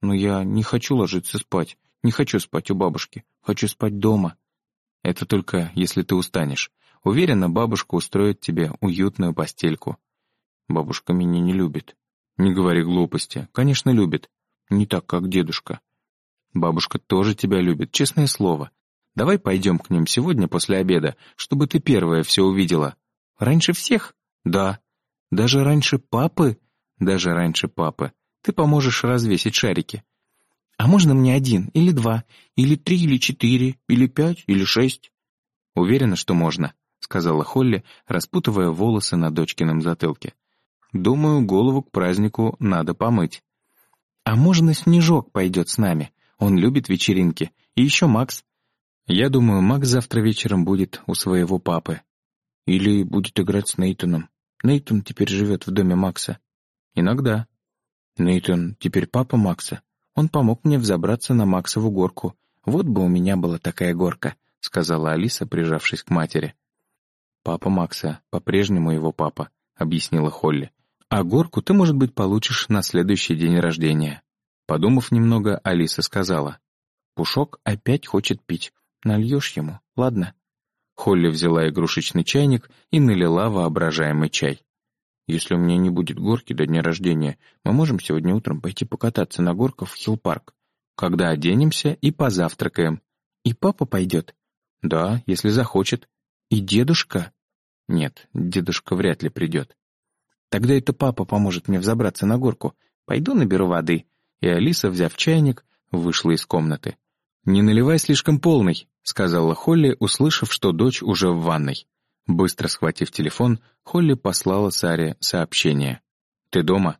Но я не хочу ложиться спать. Не хочу спать у бабушки. Хочу спать дома. Это только если ты устанешь. Уверена, бабушка устроит тебе уютную постельку. Бабушка меня не любит. Не говори глупости. Конечно, любит. Не так, как дедушка. Бабушка тоже тебя любит, честное слово. Давай пойдем к ним сегодня после обеда, чтобы ты первая все увидела. Раньше всех? Да. Даже раньше папы? Даже раньше папы. Ты поможешь развесить шарики. А можно мне один, или два, или три, или четыре, или пять, или шесть? Уверена, что можно, сказала Холли, распутывая волосы на дочкином затылке. Думаю, голову к празднику надо помыть. А можно Снежок пойдет с нами? Он любит вечеринки. И еще Макс. Я думаю, Макс завтра вечером будет у своего папы. Или будет играть с Нейтоном. Нейтон теперь живет в доме Макса. Иногда. Нейтон теперь папа Макса. Он помог мне взобраться на Максову горку. Вот бы у меня была такая горка, сказала Алиса, прижавшись к матери. Папа Макса, по-прежнему его папа, объяснила Холли. А горку ты, может быть, получишь на следующий день рождения. Подумав немного, Алиса сказала. Пушок опять хочет пить. Нальешь ему, ладно? Холли взяла игрушечный чайник и налила воображаемый чай. «Если у меня не будет горки до дня рождения, мы можем сегодня утром пойти покататься на горках в Хилл-парк. Когда оденемся и позавтракаем. И папа пойдет?» «Да, если захочет. И дедушка?» «Нет, дедушка вряд ли придет». «Тогда это папа поможет мне взобраться на горку. Пойду наберу воды». И Алиса, взяв чайник, вышла из комнаты. «Не наливай слишком полный», — сказала Холли, услышав, что дочь уже в ванной. Быстро схватив телефон, Холли послала Саре сообщение. «Ты дома?»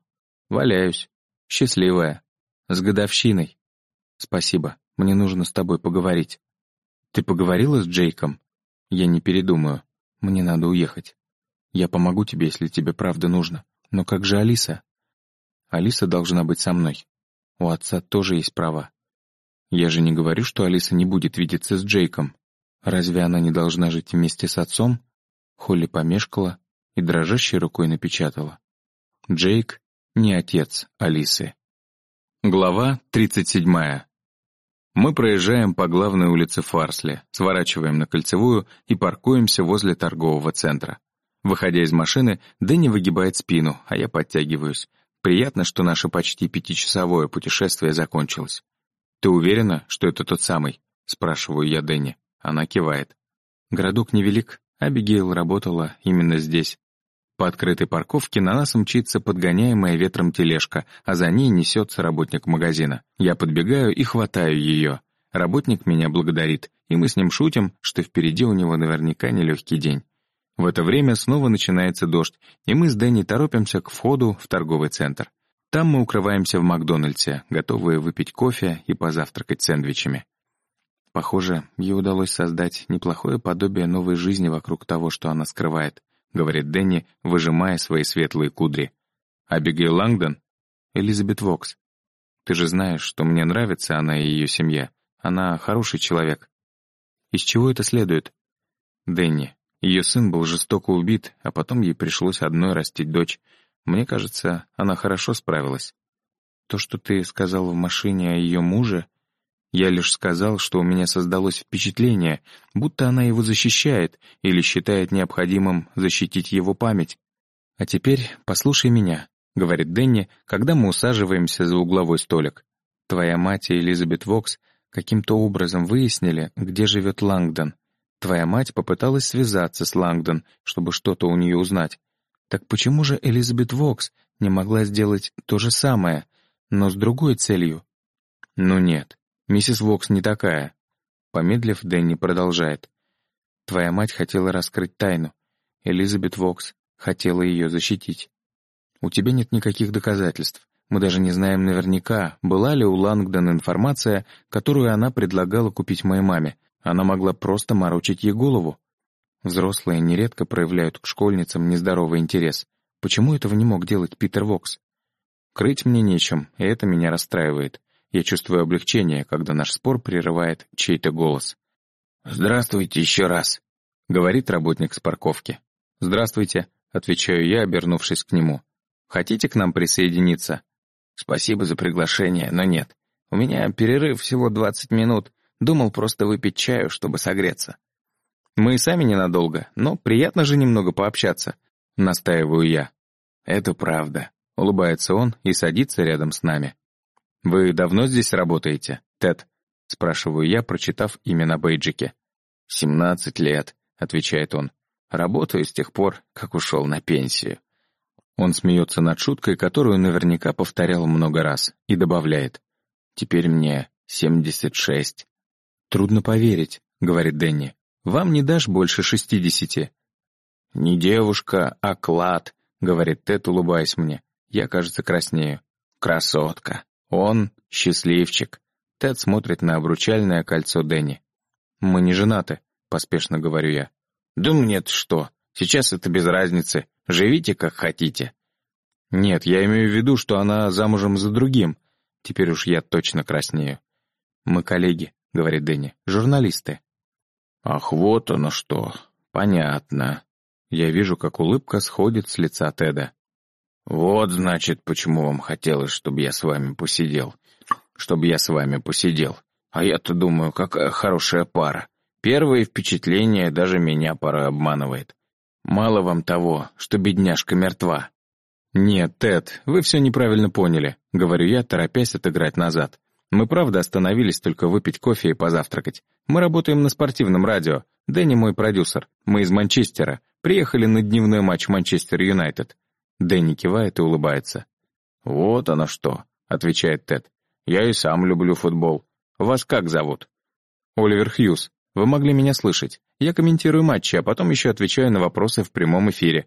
«Валяюсь. Счастливая. С годовщиной. Спасибо. Мне нужно с тобой поговорить». «Ты поговорила с Джейком?» «Я не передумаю. Мне надо уехать. Я помогу тебе, если тебе правда нужно. Но как же Алиса?» «Алиса должна быть со мной. У отца тоже есть права. Я же не говорю, что Алиса не будет видеться с Джейком. Разве она не должна жить вместе с отцом? Холли помешкала и дрожащей рукой напечатала. Джейк не отец Алисы. Глава 37. Мы проезжаем по главной улице Фарсли, сворачиваем на кольцевую и паркуемся возле торгового центра. Выходя из машины, Дэнни выгибает спину, а я подтягиваюсь. Приятно, что наше почти пятичасовое путешествие закончилось. «Ты уверена, что это тот самый?» — спрашиваю я Дэнни. Она кивает. Городок невелик, Абигейл работала именно здесь. По открытой парковке на нас мчится подгоняемая ветром тележка, а за ней несется работник магазина. Я подбегаю и хватаю ее. Работник меня благодарит, и мы с ним шутим, что впереди у него наверняка нелегкий день. В это время снова начинается дождь, и мы с Дэнни торопимся к входу в торговый центр. Там мы укрываемся в Макдональдсе, готовые выпить кофе и позавтракать сэндвичами. Похоже, ей удалось создать неплохое подобие новой жизни вокруг того, что она скрывает, говорит Дэнни, выжимая свои светлые кудри. Абигейл Лангдон? Элизабет Вокс. Ты же знаешь, что мне нравится она и ее семья. Она хороший человек. Из чего это следует? Дэнни. Ее сын был жестоко убит, а потом ей пришлось одной растить дочь. Мне кажется, она хорошо справилась. То, что ты сказал в машине о ее муже, я лишь сказал, что у меня создалось впечатление, будто она его защищает или считает необходимым защитить его память. А теперь послушай меня, говорит Дэнни, когда мы усаживаемся за угловой столик. Твоя мать и Элизабет Вокс каким-то образом выяснили, где живет Лангдон. Твоя мать попыталась связаться с Лангдон, чтобы что-то у нее узнать. Так почему же Элизабет Вокс не могла сделать то же самое, но с другой целью? Ну нет, миссис Вокс не такая. Помедлив, Дэнни продолжает. Твоя мать хотела раскрыть тайну. Элизабет Вокс хотела ее защитить. У тебя нет никаких доказательств. Мы даже не знаем наверняка, была ли у Лангдон информация, которую она предлагала купить моей маме. Она могла просто морочить ей голову. Взрослые нередко проявляют к школьницам нездоровый интерес. Почему этого не мог делать Питер Вокс? Крыть мне нечем, и это меня расстраивает. Я чувствую облегчение, когда наш спор прерывает чей-то голос. «Здравствуйте еще раз», — говорит работник с парковки. «Здравствуйте», — отвечаю я, обернувшись к нему. «Хотите к нам присоединиться?» Спасибо за приглашение, но нет. У меня перерыв всего 20 минут. Думал просто выпить чаю, чтобы согреться. Мы и сами ненадолго, но приятно же немного пообщаться. Настаиваю я. Это правда. Улыбается он и садится рядом с нами. «Вы давно здесь работаете, Тед?» Спрашиваю я, прочитав имя на бейджике. «Семнадцать лет», — отвечает он. «Работаю с тех пор, как ушел на пенсию». Он смеется над шуткой, которую наверняка повторял много раз, и добавляет. «Теперь мне семьдесят шесть». «Трудно поверить», — говорит Дэнни. «Вам не дашь больше шестидесяти». «Не девушка, а клад», — говорит Тед, улыбаясь мне. Я, кажется, краснею. «Красотка. Он счастливчик». Тед смотрит на обручальное кольцо Дэнни. «Мы не женаты», — поспешно говорю я. «Да мне-то что? Сейчас это без разницы. Живите, как хотите». «Нет, я имею в виду, что она замужем за другим. Теперь уж я точно краснею». «Мы коллеги», — говорит Дэнни, — «журналисты». «Ах, вот оно что. Понятно». Я вижу, как улыбка сходит с лица Теда. «Вот, значит, почему вам хотелось, чтобы я с вами посидел. Чтобы я с вами посидел. А я-то думаю, какая хорошая пара. Первое впечатление даже меня порой обманывает. Мало вам того, что бедняжка мертва». «Нет, Тед, вы все неправильно поняли», — говорю я, торопясь отыграть назад. «Мы правда остановились только выпить кофе и позавтракать. Мы работаем на спортивном радио. Дэнни мой продюсер. Мы из Манчестера. Приехали на дневной матч Манчестер Юнайтед. Дэнни кивает и улыбается. «Вот оно что», — отвечает Тед. «Я и сам люблю футбол. Вас как зовут?» «Оливер Хьюз. Вы могли меня слышать. Я комментирую матчи, а потом еще отвечаю на вопросы в прямом эфире».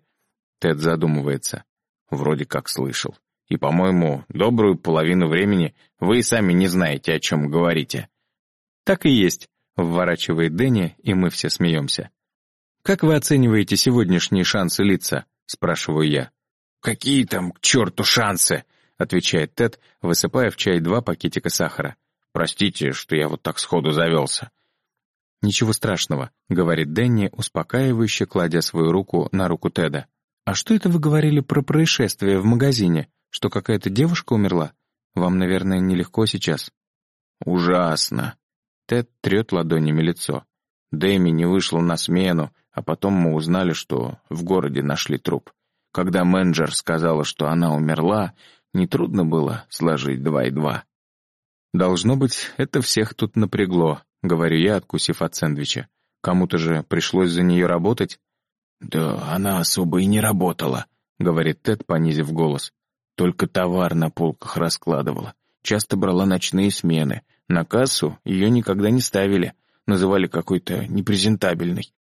Тед задумывается. «Вроде как слышал. И, по-моему, добрую половину времени вы и сами не знаете, о чем говорите». «Так и есть», — вворачивает Дэнни, и мы все смеемся. «Как вы оцениваете сегодняшние шансы лица?» — спрашиваю я. «Какие там, к черту, шансы?» — отвечает Тед, высыпая в чай два пакетика сахара. «Простите, что я вот так сходу завелся». «Ничего страшного», — говорит Дэнни, успокаивающе кладя свою руку на руку Теда. «А что это вы говорили про происшествие в магазине? Что какая-то девушка умерла? Вам, наверное, нелегко сейчас». «Ужасно». Тед трет ладонями лицо. Дэми не вышла на смену, а потом мы узнали, что в городе нашли труп. Когда менеджер сказала, что она умерла, нетрудно было сложить два и два. «Должно быть, это всех тут напрягло», — говорю я, откусив от сэндвича. «Кому-то же пришлось за нее работать?» «Да она особо и не работала», — говорит Тед, понизив голос. «Только товар на полках раскладывала. Часто брала ночные смены. На кассу ее никогда не ставили. Называли какой-то непрезентабельной.